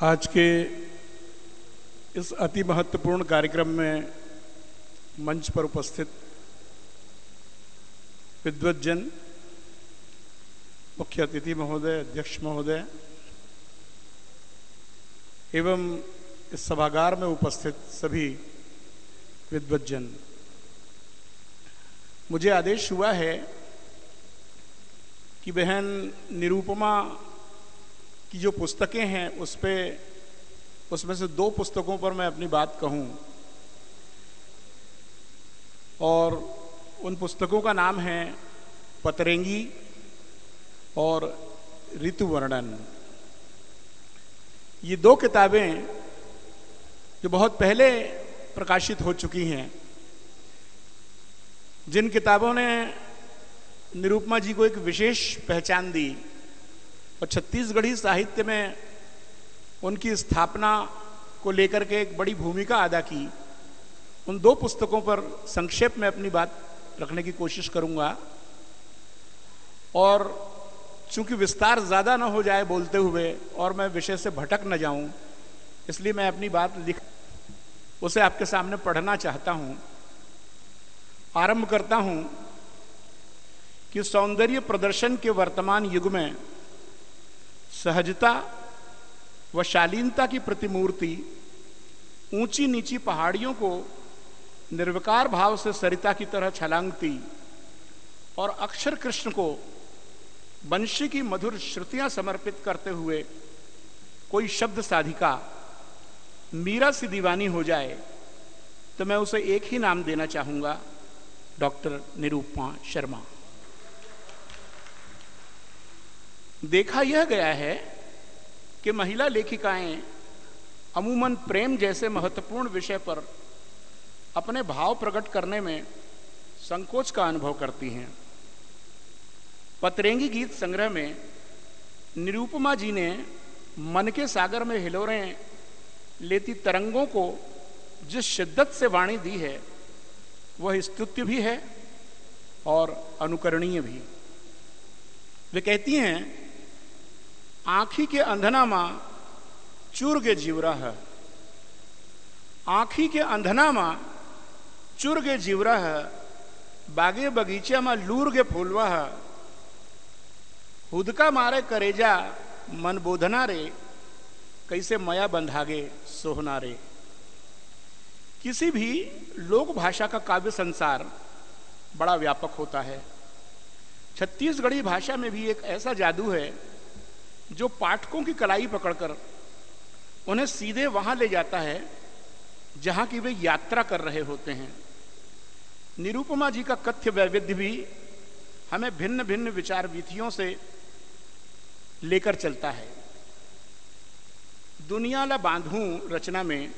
आज के इस अति महत्वपूर्ण कार्यक्रम में मंच पर उपस्थित विद्वजन मुख्य अतिथि महोदय, अध्यक्ष महोदय, एवं इस सभागार में उपस्थित सभी विद्वजन मुझे आदेश हुआ है कि बहन निरूपमा की जो पुस्तकें हैं, उस पर उसमें से दो पुस्तकों पर मैं अपनी बात कहूँ। और उन पुस्तकों का नाम है पतरेंगी और ऋतु वर्णन ये दो किताबें जो बहुत पहले प्रकाशित हो चुकी हैं। जिन किताबों ने निरूपमा जी को एक विशेष पहचान दी और छत्तीसगढ़ी साहित्य में उनकी स्थापना को लेकर के एक बड़ी भूमिका अदा की। उन दो पुस्तकों पर संक्षेप में अपनी बात रखने की कोशिश करूँगा। और चूँकि विस्तार ज़्यादा ना हो जाए बोलते हुए और मैं विषय से भटक न जाऊँ, इसलिए मैं अपनी बात लिख उसे आपके सामने पढ़ना चाहता हूँ। आरंभ करता हूँ कि सौंदर्य प्रदर्शन के वर्तमान युग में सहजता व शालीनता की प्रतिमूर्ति ऊँची नीची पहाड़ियों को निर्विकार भाव से सरिता की तरह छलांगती और अक्षर कृष्ण को वंशी की मधुर श्रुतियाँ समर्पित करते हुए कोई शब्द साधिका मीरा सी दीवानी हो जाए तो मैं उसे एक ही नाम देना चाहूँगा, डॉक्टर निरूपमा शर्मा। देखा यह गया है कि महिला लेखिकाएँ अमूमन प्रेम जैसे महत्वपूर्ण विषय पर अपने भाव प्रकट करने में संकोच का अनुभव करती हैं। पतरेंगी गीत संग्रह में निरूपमा जी ने मन के सागर में हिलोरें लेती तरंगों को जिस शिद्दत से वाणी दी है, वह स्तुत्य भी है और अनुकरणीय भी। वे कहती हैं आखी के अंधना माँ चूर के जीवरा है। आखी के अंधना माँ चुर के जीवरा है। बागे बगीचे में लूर के फूलवा है। हुदका मारे करेजा मन बोधना रे, कैसे मया बंधागे सोहना रे। किसी भी लोक भाषा का काव्य संसार बड़ा व्यापक होता है। छत्तीसगढ़ी भाषा में भी एक ऐसा जादू है जो पाठकों की कलाई पकड़कर उन्हें सीधे वहाँ ले जाता है, जहाँ की वे यात्रा कर रहे होते हैं। निरूपमा जी का कथ्य वैविध्य भी हमें भिन्न भिन्न विचार विधियों से लेकर चलता है। दुनिया ला बांधू रचना में,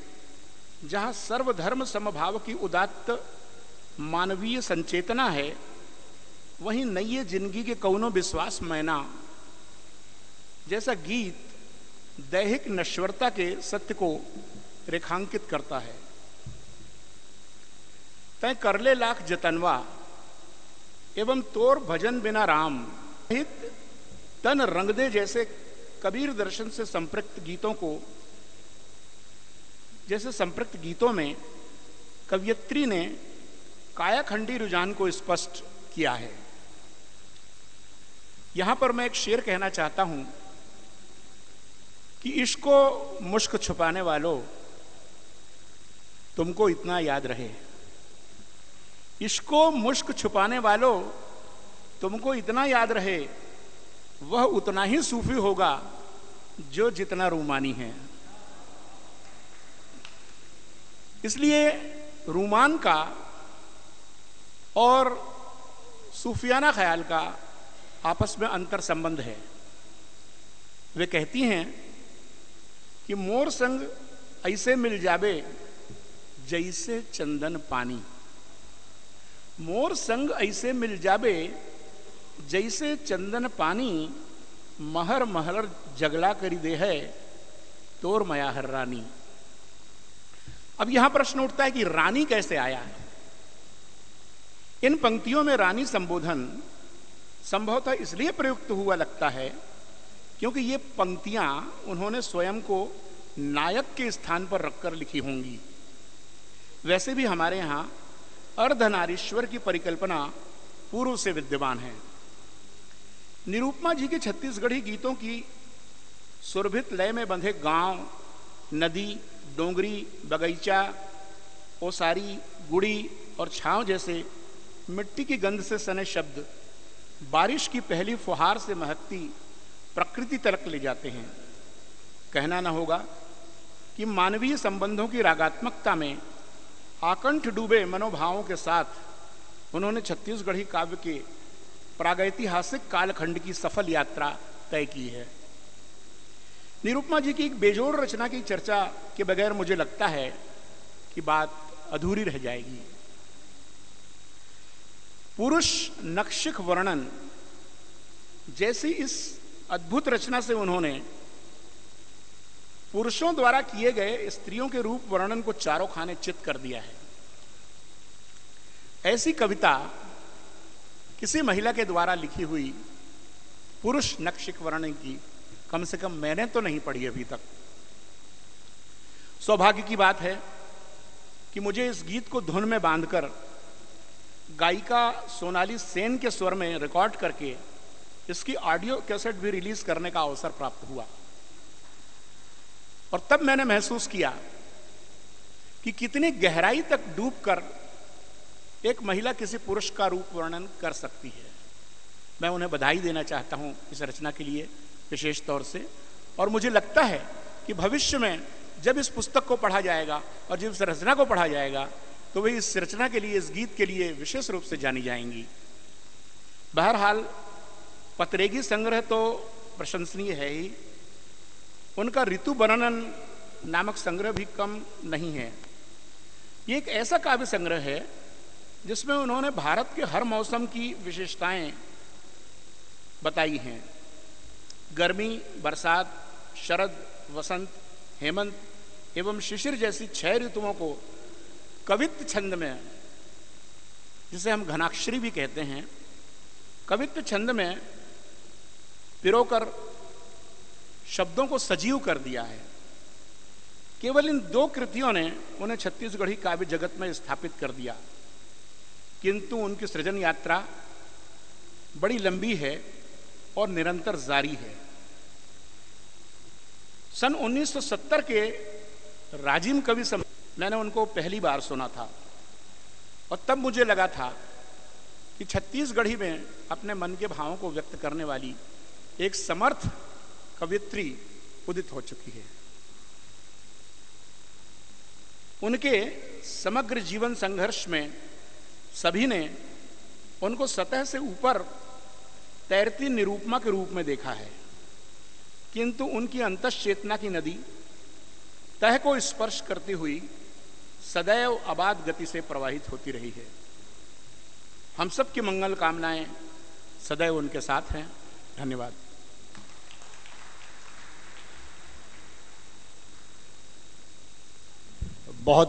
जहाँ सर्वधर्म समभाव की उदात्त मानवीय संचेतना है, वहीं नई ज़िंदगी के कौनो विश्वास मैना जैसा गीत दैहिक नश्वरता के सत्य को रेखांकित करता है। तय करले लाख जतनवा, एवं तोर भजन बिना राम हित तन रंगदे जैसे कबीर दर्शन से संपृक्त गीतों को, जैसे संपृक्त गीतों में कवियत्री ने कायाखंडी रुझान को स्पष्ट किया है। यहाँ पर मैं एक शेर कहना चाहता हूँ। कि इसको मुश्क छुपाने वालों तुमको इतना याद रहे। इसको मुश्क छुपाने वालों तुमको इतना याद रहे, वह उतना ही सूफी होगा जो जितना रूमानी है। इसलिए रूमान का और सूफियाना ख्याल का आपस में अंतर संबंध है। वे कहती हैं कि मोर संग ऐसे मिल जावे जैसे चंदन पानी। मोर संग ऐसे मिल जावे जैसे चंदन पानी महर महर जगला करी दे है तोर मयाहर रानी। अब यहाँ प्रश्न उठता है कि रानी कैसे आया इन पंक्तियों में रानी संबोधन संभवतः इसलिए प्रयुक्त हुआ लगता है क्योंकि ये पंक्तियाँ उन्होंने स्वयं को नायक के स्थान पर रखकर लिखी होंगी। वैसे भी हमारे यहाँ अर्धनारीश्वर की परिकल्पना पूर्व से विद्यमान है। निरूपमा जी के छत्तीसगढ़ी गीतों की सुरभित लय में बंधे गाँव, नदी, डोंगरी, बगीचा, ओसारी, गुड़ी और छांव जैसे मिट्टी की गंध से सने शब्द, बारिश की पहली फुहार से महकती प्रकृति तक ले जाते हैं। कहना न होगा कि मानवीय संबंधों की रागात्मकता में आकंठ डूबे मनोभावों के साथ उन्होंने छत्तीसगढ़ी काव्य के प्रागैतिहासिक कालखंड की सफल यात्रा तय की है। निरुपमा जी की एक बेजोड़ रचना की चर्चा के बगैर मुझे लगता है कि बात अधूरी रह जाएगी। पुरुष नक्षिक वर्णन जैसी इस अद्भुत रचना से उन्होंने पुरुषों द्वारा किए गए स्त्रियों के रूप वर्णन को चारों खाने चित कर दिया है। ऐसी कविता किसी महिला के द्वारा लिखी हुई पुरुष नक्षिक वर्णन की कम से कम मैंने तो नहीं पढ़ी अभी तक। सौभाग्य की बात है कि मुझे इस गीत को धुन में बांधकर गायिका सोनाली सेन के स्वर में रिकॉर्ड करके इसकी ऑडियो कैसेट भी रिलीज़ करने का अवसर प्राप्त हुआ। और तब मैंने महसूस किया कि कितनी गहराई तक डूबकर एक महिला किसी पुरुष का रूप वर्णन कर सकती है। मैं उन्हें बधाई देना चाहता हूँ इस रचना के लिए विशेष तौर से। और मुझे लगता है कि भविष्य में जब इस पुस्तक को पढ़ा जाएगा और जब इस रचना को पढ़ा जाएगा तो वे इस रचना के लिए, इस गीत के लिए विशेष रूप से जानी जाएँगी। बहरहाल पत्रेगी संग्रह तो प्रशंसनीय है ही। उनका ऋतु वर्णन नामक संग्रह भी कम नहीं है। ये एक ऐसा काव्य संग्रह है, जिसमें उन्होंने भारत के हर मौसम की विशेषताएँ बताई हैं। गर्मी, बरसात, शरद, वसंत, हेमंत एवं शिशिर जैसी छह ऋतुओं को कवित्व छंद में, जिसे हम घनाक्षरी भी कहते हैं कवित्व छंद में पिरोकर शब्दों को सजीव कर दिया है। केवल इन दो कृतियों ने उन्हें छत्तीसगढ़ी काव्य जगत में स्थापित कर दिया। किंतु उनकी सृजन यात्रा बड़ी लंबी है और निरंतर जारी है। सन 1970 के राजिम कवि सम, मैंने उनको पहली बार सुना था और तब मुझे लगा था कि छत्तीसगढ़ी में अपने मन के भावों को व्यक्त करने वाली एक समर्थ कवित्री उदित हो चुकी है। उनके समग्र जीवन संघर्ष में सभी ने उनको सतह से ऊपर तैरती निरूपमा के रूप में देखा है, किंतु उनकी अंत चेतना की नदी तह को स्पर्श करती हुई सदैव अबाध गति से प्रवाहित होती रही है। हम सब की मंगल कामनाएँ सदैव उनके साथ हैं। धन्यवाद। बहुत